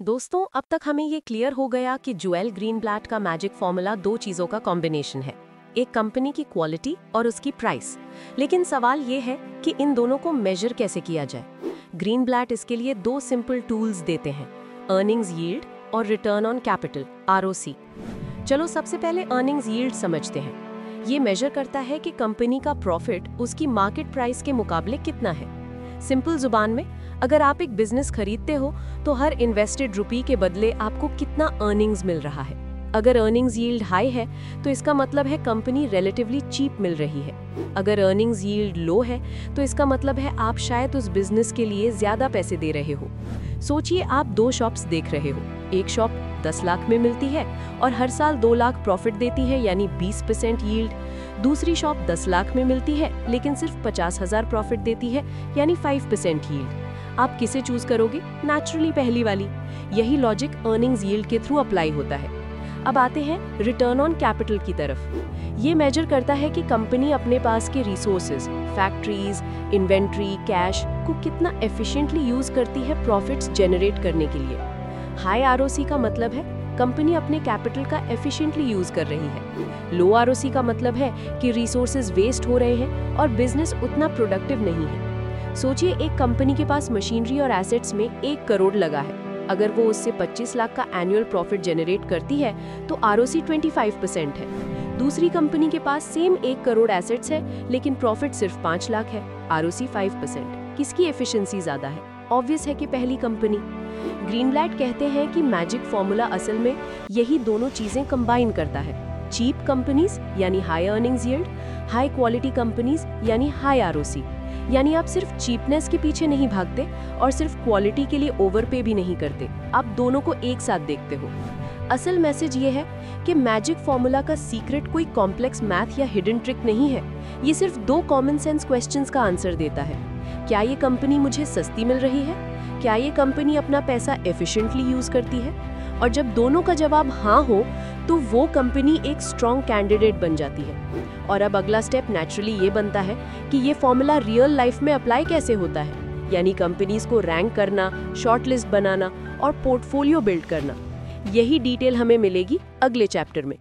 दोस्तों, अब तक हमें ये क्लियर हो गया कि जुएल ग्रीन ब्लैट का मैजिक फॉर्मूला दो चीज़ों का कॉम्बिनेशन है, एक कंपनी की क्वालिटी और उसकी प्राइस। लेकिन सवाल ये है कि इन दोनों को मेजर कैसे किया जाए? ग्रीन ब्लैट इसके लिए दो सिंपल टूल्स देते हैं, अर्निंग्स यील्ड और रिटर्न ऑन कैपिटल आरओसी चलो, सबसे पहले अर्निंग्स यील्ड समझते हैं। ये मेजर करता है कि कंपनी का प्रॉफिट उसकी मार्केट प्राइस के मुकाबले कितना है। सिंपल ज़ुबान में, अगर आप एक बिज़नेस खरीदते हो तो हर इन्वेस्टेड रुपी के बदले आपको कितना अर्निंग्स मिल रहा है। अगर अर्निंग्स यील्ड हाई है तो इसका मतलब है कंपनी रिलेटिवली चीप मिल रही है। अगर अर्निंग्स यील्ड लो है तो इसका मतलब है आप शायद उस बिज़नेस के लिए ज़्यादा पैसे दे रहे हो। सोचिए आप दो शॉप्स देख रहे हो, एक शॉप 10 लाख में मिलती है और हर साल 2 लाख प्रॉफिट देती है, यानी 20 परसेंट यील्ड। दूसरी शॉप 10 लाख में मिलती है, लेकिन सिर्फ़ पचास हज़ार प्रॉफिट देती है, यानी 5 परसेंट यील्ड। आप किसे चूज़ करोगे? नेचुरली पहली वाली। यही लॉजिक अर्निंग्स यील्ड के थ्रू अप्लाई होता है। अब आते हैं रिटर्न ऑन कैपिटल की तरफ़। ये मेजर करता है कि कंपनी अपने पास के रिसोर्सेज फैक्ट्रीज इन्वेंट्री कैश को कितना एफिशिएंटली यूज़ करती है प्रॉफिट्स जनरेट करने के लिए। हाई आरओसी का मतलब है, कंपनी अपने कैपिटल का एफिशिएंटली यूज़ कर रही है। लो आरओसी का मतलब है कि रिसोर्सेज वेस्ट हो रहे हैं और बिज़नेस उतना प्रोडक्टिव नहीं है। सोचिए, एक कंपनी के पास मशीनरी और एसेट्स में एक करोड़ लगा है। अगर वो उससे 25 लाख का एनुअल प्रॉफिट जनरेट करती है तो आर ओ परसेंट है। दूसरी कंपनी के पास सेम एक करोड़ एसेट्स है, लेकिन प्रॉफिट सिर्फ़ पाँच लाख है आर ओ परसेंट किसकी एफिशिएंसी ज़्यादा है? ऑब्वियस है कि पहली कंपनी। ग्रीनलैंड कहते हैं कि मैजिक फॉर्मूला असल में यही दोनों चीज़ें कंबाइन करता है। चीप कंपनीज़, यानी high earnings yield high quality companies, यानी हाई आरओसी यानी आप सिर्फ़ चीपनेस के पीछे नहीं भागते और सिर्फ़ क्वालिटी के लिए ओवरपे भी नहीं करते। आप दोनों को एक साथ देखते हो। असल मैसेज ये है कि मैजिक फॉर्मूला का सीक्रेट कोई कॉम्प्लेक्स मैथ या हिडन ट्रिक नहीं है। ये सिर्फ़ दो कॉमन सेंस क्वेश्चंस का आंसर देता है। क्या ये कंपनी मुझे सस्ती मिल रही है? क्या ये कंपनी अपना पैसा एफिशिएंटली यूज़ करती है? और जब दोनों का जवाब हाँ हो तो वो कंपनी एक स्ट्रॉन्ग कैंडिडेट बन जाती है। और अब अगला स्टेप नेचुरली ये बनता है कि ये फॉर्मूला रियल लाइफ में अप्लाई कैसे होता है? यानी कंपनीज़ को रैंक करना शॉर्ट लिस्ट बनाना और पोर्टफोलियो बिल्ड करना। यही डिटेल हमें मिलेगी अगले चैप्टर में।